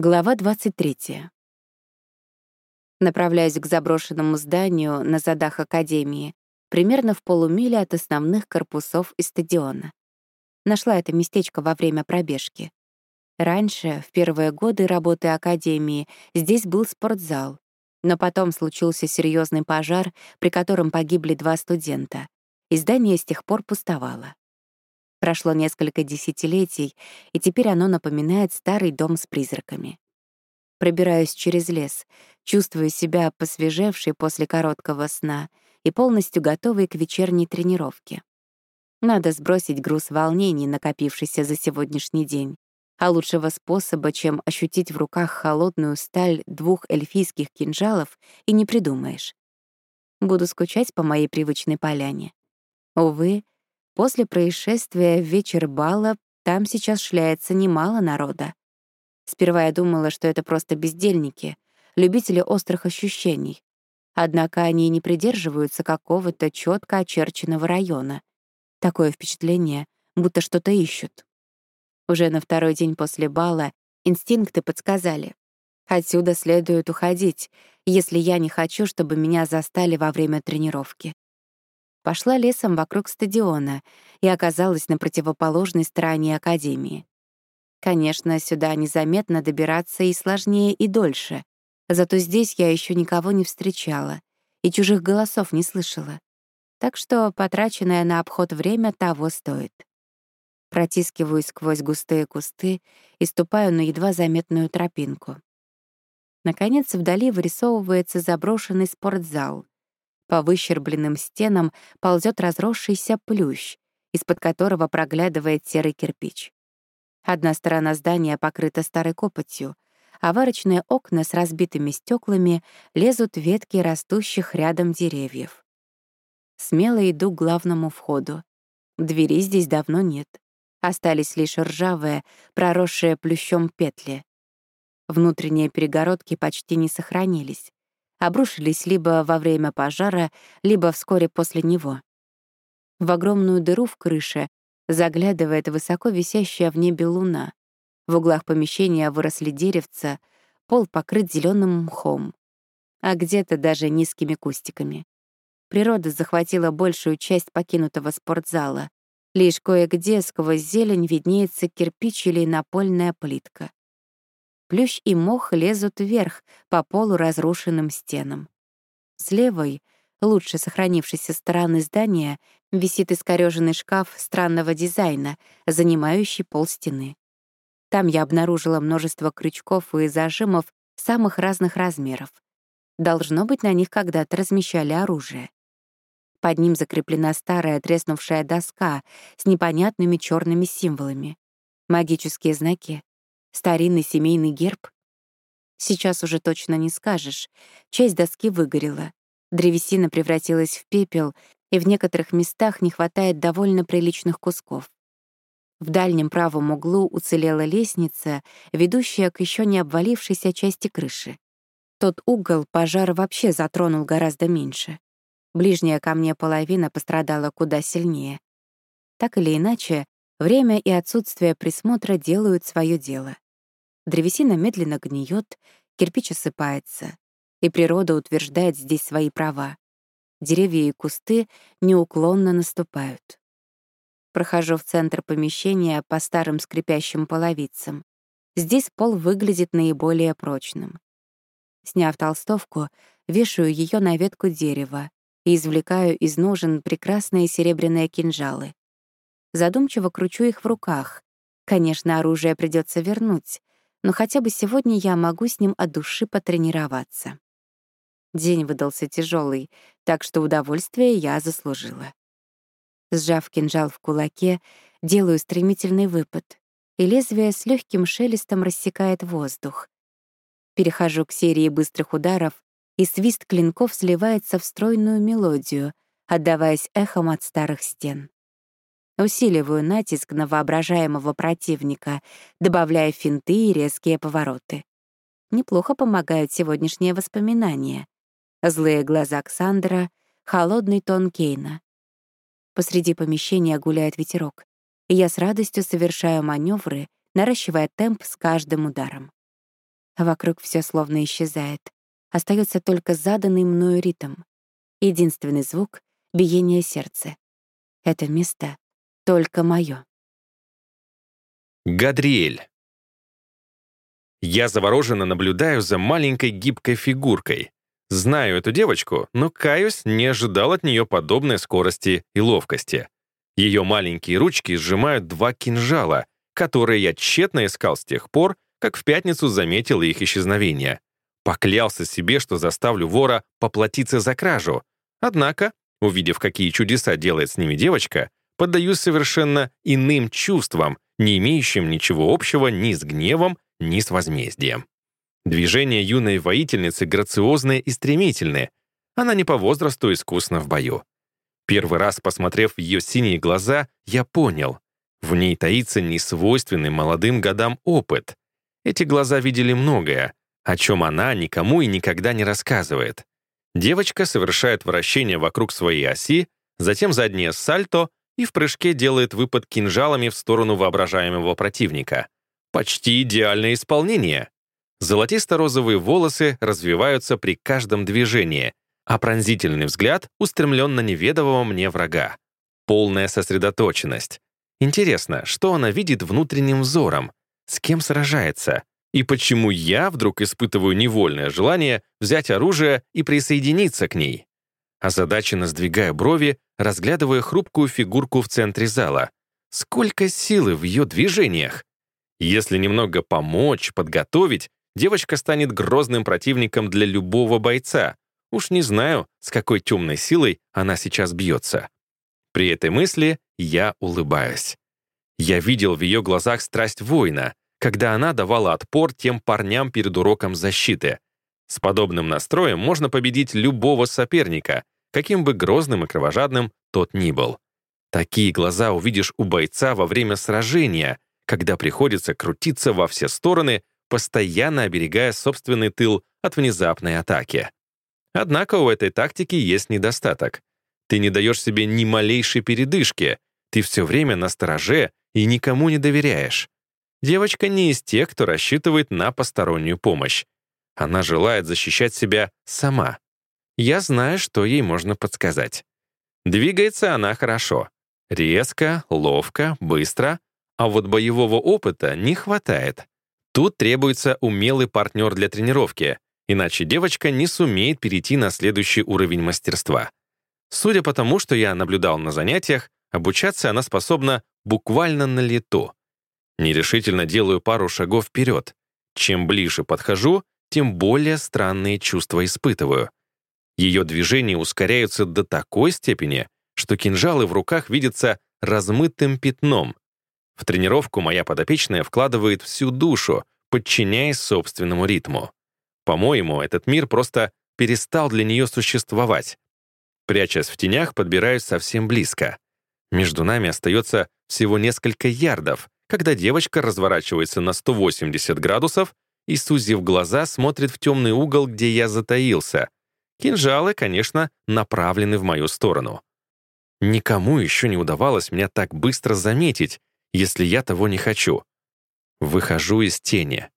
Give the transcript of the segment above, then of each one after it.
Глава 23. Направляюсь к заброшенному зданию на задах Академии, примерно в полумиле от основных корпусов и стадиона. Нашла это местечко во время пробежки. Раньше, в первые годы работы Академии, здесь был спортзал, но потом случился серьезный пожар, при котором погибли два студента, и здание с тех пор пустовало. Прошло несколько десятилетий, и теперь оно напоминает старый дом с призраками. Пробираюсь через лес, чувствую себя посвежевшей после короткого сна и полностью готовой к вечерней тренировке. Надо сбросить груз волнений, накопившийся за сегодняшний день. А лучшего способа, чем ощутить в руках холодную сталь двух эльфийских кинжалов, и не придумаешь. Буду скучать по моей привычной поляне. Увы, После происшествия в вечер бала там сейчас шляется немало народа. Сперва я думала, что это просто бездельники, любители острых ощущений. Однако они не придерживаются какого-то четко очерченного района. Такое впечатление, будто что-то ищут. Уже на второй день после бала инстинкты подсказали. Отсюда следует уходить, если я не хочу, чтобы меня застали во время тренировки пошла лесом вокруг стадиона и оказалась на противоположной стороне Академии. Конечно, сюда незаметно добираться и сложнее, и дольше. Зато здесь я еще никого не встречала и чужих голосов не слышала. Так что потраченное на обход время того стоит. Протискиваюсь сквозь густые кусты и ступаю на едва заметную тропинку. Наконец, вдали вырисовывается заброшенный спортзал, по выщербленным стенам ползет разросшийся плющ, из-под которого проглядывает серый кирпич. Одна сторона здания покрыта старой копотью, а варочные окна с разбитыми стеклами лезут ветки растущих рядом деревьев. Смело иду к главному входу. Двери здесь давно нет. Остались лишь ржавые, проросшие плющом петли. Внутренние перегородки почти не сохранились обрушились либо во время пожара, либо вскоре после него. В огромную дыру в крыше заглядывает высоко висящая в небе луна. В углах помещения выросли деревца, пол покрыт зеленым мхом, а где-то даже низкими кустиками. Природа захватила большую часть покинутого спортзала. Лишь кое-где сквозь зелень виднеется кирпич или напольная плитка. Плющ и мох лезут вверх по полу разрушенным стенам. С левой, лучше сохранившейся стороны здания, висит искорёженный шкаф странного дизайна, занимающий пол стены. Там я обнаружила множество крючков и зажимов самых разных размеров. Должно быть, на них когда-то размещали оружие. Под ним закреплена старая треснувшая доска с непонятными черными символами. Магические знаки. Старинный семейный герб? Сейчас уже точно не скажешь. Часть доски выгорела. Древесина превратилась в пепел, и в некоторых местах не хватает довольно приличных кусков. В дальнем правом углу уцелела лестница, ведущая к еще не обвалившейся части крыши. Тот угол пожар вообще затронул гораздо меньше. Ближняя ко мне половина пострадала куда сильнее. Так или иначе, Время и отсутствие присмотра делают свое дело. Древесина медленно гниет, кирпич осыпается, и природа утверждает здесь свои права. Деревья и кусты неуклонно наступают. Прохожу в центр помещения по старым скрипящим половицам. Здесь пол выглядит наиболее прочным. Сняв толстовку, вешаю ее на ветку дерева и извлекаю из ножен прекрасные серебряные кинжалы. Задумчиво кручу их в руках. Конечно, оружие придется вернуть, но хотя бы сегодня я могу с ним от души потренироваться. День выдался тяжелый, так что удовольствие я заслужила. Сжав кинжал в кулаке, делаю стремительный выпад, и лезвие с легким шелестом рассекает воздух. Перехожу к серии быстрых ударов, и свист клинков сливается в стройную мелодию, отдаваясь эхом от старых стен. Усиливаю натиск на воображаемого противника, добавляя финты и резкие повороты. Неплохо помогают сегодняшние воспоминания. Злые глаза Ксандра, холодный тон Кейна. Посреди помещения гуляет ветерок, и я с радостью совершаю маневры, наращивая темп с каждым ударом. вокруг все словно исчезает. Остается только заданный мною ритм. Единственный звук — биение сердца. Это место только мое. Гадриэль. Я завороженно наблюдаю за маленькой гибкой фигуркой. Знаю эту девочку, но, каюсь, не ожидал от нее подобной скорости и ловкости. Ее маленькие ручки сжимают два кинжала, которые я тщетно искал с тех пор, как в пятницу заметил их исчезновение. Поклялся себе, что заставлю вора поплатиться за кражу. Однако, увидев, какие чудеса делает с ними девочка, поддаюсь совершенно иным чувствам, не имеющим ничего общего ни с гневом, ни с возмездием. Движения юной воительницы грациозные и стремительные. Она не по возрасту искусна в бою. Первый раз, посмотрев в ее синие глаза, я понял. В ней таится несвойственный молодым годам опыт. Эти глаза видели многое, о чем она никому и никогда не рассказывает. Девочка совершает вращение вокруг своей оси, затем заднее сальто и в прыжке делает выпад кинжалами в сторону воображаемого противника. Почти идеальное исполнение. Золотисто-розовые волосы развиваются при каждом движении, а пронзительный взгляд устремлен на неведомого мне врага. Полная сосредоточенность. Интересно, что она видит внутренним взором? С кем сражается? И почему я вдруг испытываю невольное желание взять оружие и присоединиться к ней? Озадаченно сдвигая брови, разглядывая хрупкую фигурку в центре зала. Сколько силы в ее движениях! Если немного помочь, подготовить, девочка станет грозным противником для любого бойца. Уж не знаю, с какой темной силой она сейчас бьется. При этой мысли я улыбаюсь. Я видел в ее глазах страсть воина, когда она давала отпор тем парням перед уроком защиты. С подобным настроем можно победить любого соперника, каким бы грозным и кровожадным тот ни был. Такие глаза увидишь у бойца во время сражения, когда приходится крутиться во все стороны, постоянно оберегая собственный тыл от внезапной атаки. Однако у этой тактики есть недостаток. Ты не даешь себе ни малейшей передышки, ты все время на стороже и никому не доверяешь. Девочка не из тех, кто рассчитывает на постороннюю помощь. Она желает защищать себя сама. Я знаю, что ей можно подсказать. Двигается она хорошо. Резко, ловко, быстро. А вот боевого опыта не хватает. Тут требуется умелый партнер для тренировки, иначе девочка не сумеет перейти на следующий уровень мастерства. Судя по тому, что я наблюдал на занятиях, обучаться она способна буквально на лету. Нерешительно делаю пару шагов вперед. Чем ближе подхожу, тем более странные чувства испытываю. Ее движения ускоряются до такой степени, что кинжалы в руках видятся размытым пятном. В тренировку моя подопечная вкладывает всю душу, подчиняясь собственному ритму. По-моему, этот мир просто перестал для нее существовать. Прячась в тенях, подбираюсь совсем близко. Между нами остается всего несколько ярдов, когда девочка разворачивается на 180 градусов и, сузив глаза, смотрит в темный угол, где я затаился, Кинжалы, конечно, направлены в мою сторону. Никому еще не удавалось меня так быстро заметить, если я того не хочу. Выхожу из тени.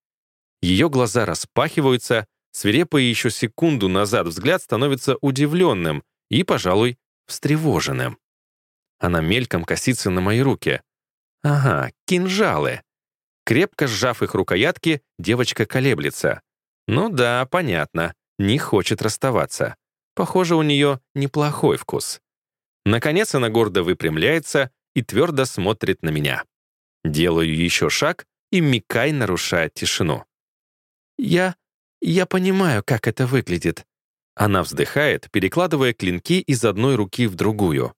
Ее глаза распахиваются, свирепый еще секунду назад взгляд становится удивленным и, пожалуй, встревоженным. Она мельком косится на мои руки. Ага, кинжалы. Крепко сжав их рукоятки, девочка колеблется. Ну да, понятно не хочет расставаться. Похоже, у нее неплохой вкус. Наконец она гордо выпрямляется и твердо смотрит на меня. Делаю еще шаг, и Микай нарушает тишину. «Я... я понимаю, как это выглядит». Она вздыхает, перекладывая клинки из одной руки в другую.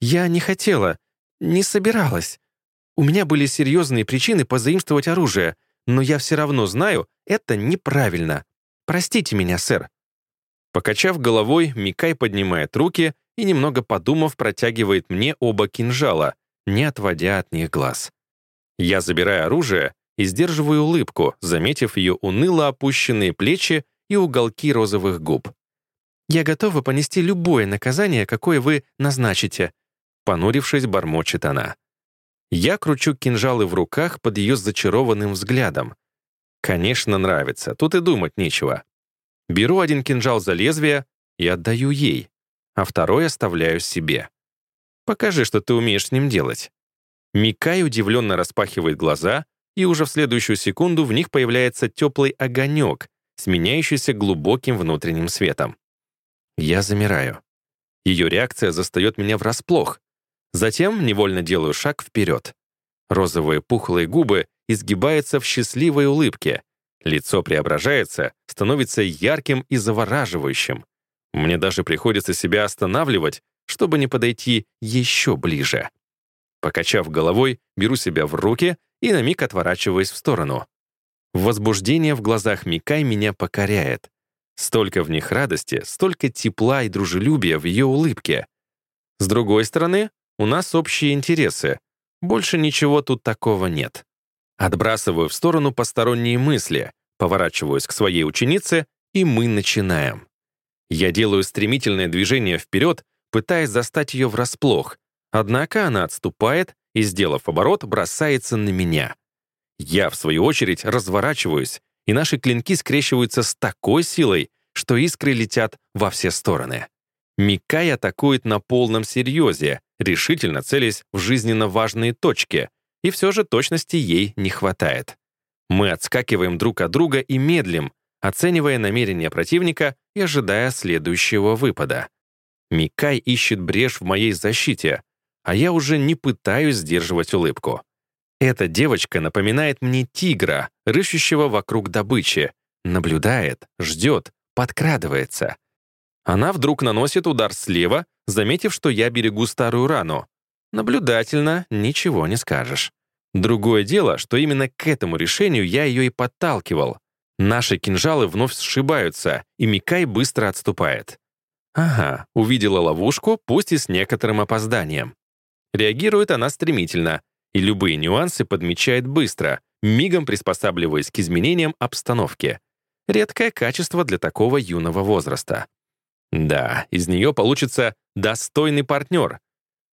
«Я не хотела, не собиралась. У меня были серьезные причины позаимствовать оружие, но я все равно знаю, это неправильно. Простите меня, сэр». Покачав головой, Микай поднимает руки и, немного подумав, протягивает мне оба кинжала, не отводя от них глаз. Я забираю оружие и сдерживаю улыбку, заметив ее уныло опущенные плечи и уголки розовых губ. «Я готова понести любое наказание, какое вы назначите», понурившись, бормочет она. Я кручу кинжалы в руках под ее зачарованным взглядом. Конечно, нравится, тут и думать нечего. Беру один кинжал за лезвие и отдаю ей, а второй оставляю себе. Покажи, что ты умеешь с ним делать. Микай удивленно распахивает глаза, и уже в следующую секунду в них появляется теплый огонек, сменяющийся глубоким внутренним светом. Я замираю. Ее реакция застает меня врасплох. Затем невольно делаю шаг вперед. Розовые пухлые губы изгибаются в счастливой улыбке. Лицо преображается, становится ярким и завораживающим. Мне даже приходится себя останавливать, чтобы не подойти еще ближе. Покачав головой, беру себя в руки и на миг отворачиваюсь в сторону. Возбуждение в глазах Микай меня покоряет. Столько в них радости, столько тепла и дружелюбия в ее улыбке. С другой стороны, у нас общие интересы. Больше ничего тут такого нет. Отбрасываю в сторону посторонние мысли, поворачиваюсь к своей ученице, и мы начинаем. Я делаю стремительное движение вперед, пытаясь застать ее врасплох, однако она отступает и, сделав оборот, бросается на меня. Я, в свою очередь, разворачиваюсь, и наши клинки скрещиваются с такой силой, что искры летят во все стороны. Микай атакует на полном серьезе, решительно целясь в жизненно важные точки, и все же точности ей не хватает. Мы отскакиваем друг от друга и медлим, оценивая намерения противника и ожидая следующего выпада. Микай ищет брешь в моей защите, а я уже не пытаюсь сдерживать улыбку. Эта девочка напоминает мне тигра, рыщущего вокруг добычи, наблюдает, ждет, подкрадывается. Она вдруг наносит удар слева, заметив, что я берегу старую рану. Наблюдательно, ничего не скажешь. Другое дело, что именно к этому решению я ее и подталкивал. Наши кинжалы вновь сшибаются, и Микай быстро отступает. Ага, увидела ловушку, пусть и с некоторым опозданием. Реагирует она стремительно, и любые нюансы подмечает быстро, мигом приспосабливаясь к изменениям обстановки. Редкое качество для такого юного возраста. Да, из нее получится достойный партнер.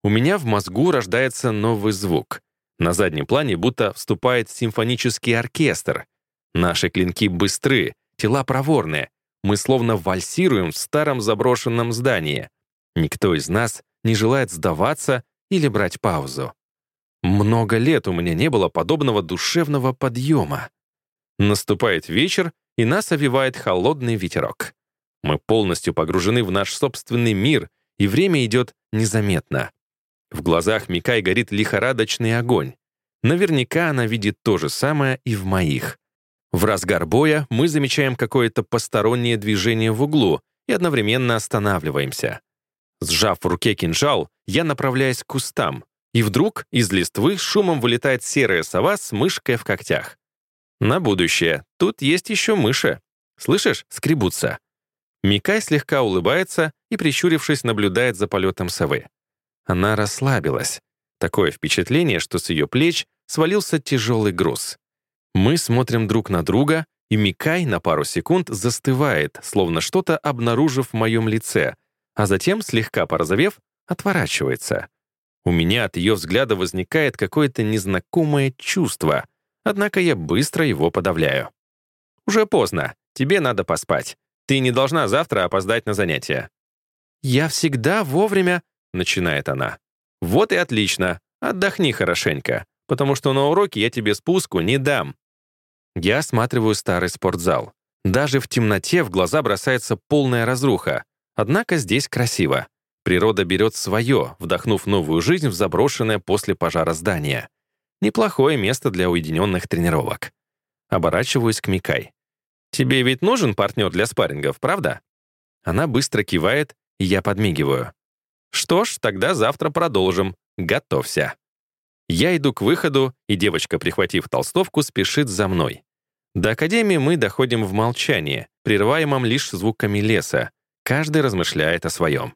У меня в мозгу рождается новый звук. На заднем плане будто вступает симфонический оркестр. Наши клинки быстры, тела проворны. Мы словно вальсируем в старом заброшенном здании. Никто из нас не желает сдаваться или брать паузу. Много лет у меня не было подобного душевного подъема. Наступает вечер, и нас овивает холодный ветерок. Мы полностью погружены в наш собственный мир, и время идет незаметно. В глазах Микай горит лихорадочный огонь. Наверняка она видит то же самое и в моих. В разгар боя мы замечаем какое-то постороннее движение в углу и одновременно останавливаемся. Сжав в руке кинжал, я направляюсь к кустам, и вдруг из листвы шумом вылетает серая сова с мышкой в когтях. На будущее. Тут есть еще мыши. Слышишь? Скребутся. Микай слегка улыбается и, прищурившись, наблюдает за полетом совы. Она расслабилась. Такое впечатление, что с ее плеч свалился тяжелый груз. Мы смотрим друг на друга, и Микай на пару секунд застывает, словно что-то обнаружив в моем лице, а затем, слегка порозовев, отворачивается. У меня от ее взгляда возникает какое-то незнакомое чувство, однако я быстро его подавляю. «Уже поздно, тебе надо поспать. Ты не должна завтра опоздать на занятия». «Я всегда вовремя», — начинает она. «Вот и отлично. Отдохни хорошенько, потому что на уроке я тебе спуску не дам». Я осматриваю старый спортзал. Даже в темноте в глаза бросается полная разруха. Однако здесь красиво. Природа берет свое, вдохнув новую жизнь в заброшенное после пожара здание. Неплохое место для уединенных тренировок. Оборачиваюсь к Микай. «Тебе ведь нужен партнер для спаррингов, правда?» Она быстро кивает, и я подмигиваю. «Что ж, тогда завтра продолжим. Готовься». Я иду к выходу, и девочка, прихватив толстовку, спешит за мной. До академии мы доходим в молчании, прерываемом лишь звуками леса. Каждый размышляет о своем.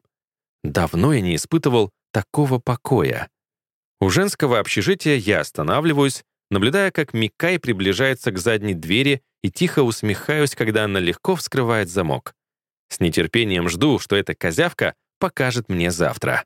Давно я не испытывал такого покоя. У женского общежития я останавливаюсь, наблюдая, как Микай приближается к задней двери и тихо усмехаюсь, когда она легко вскрывает замок. С нетерпением жду, что эта козявка покажет мне завтра.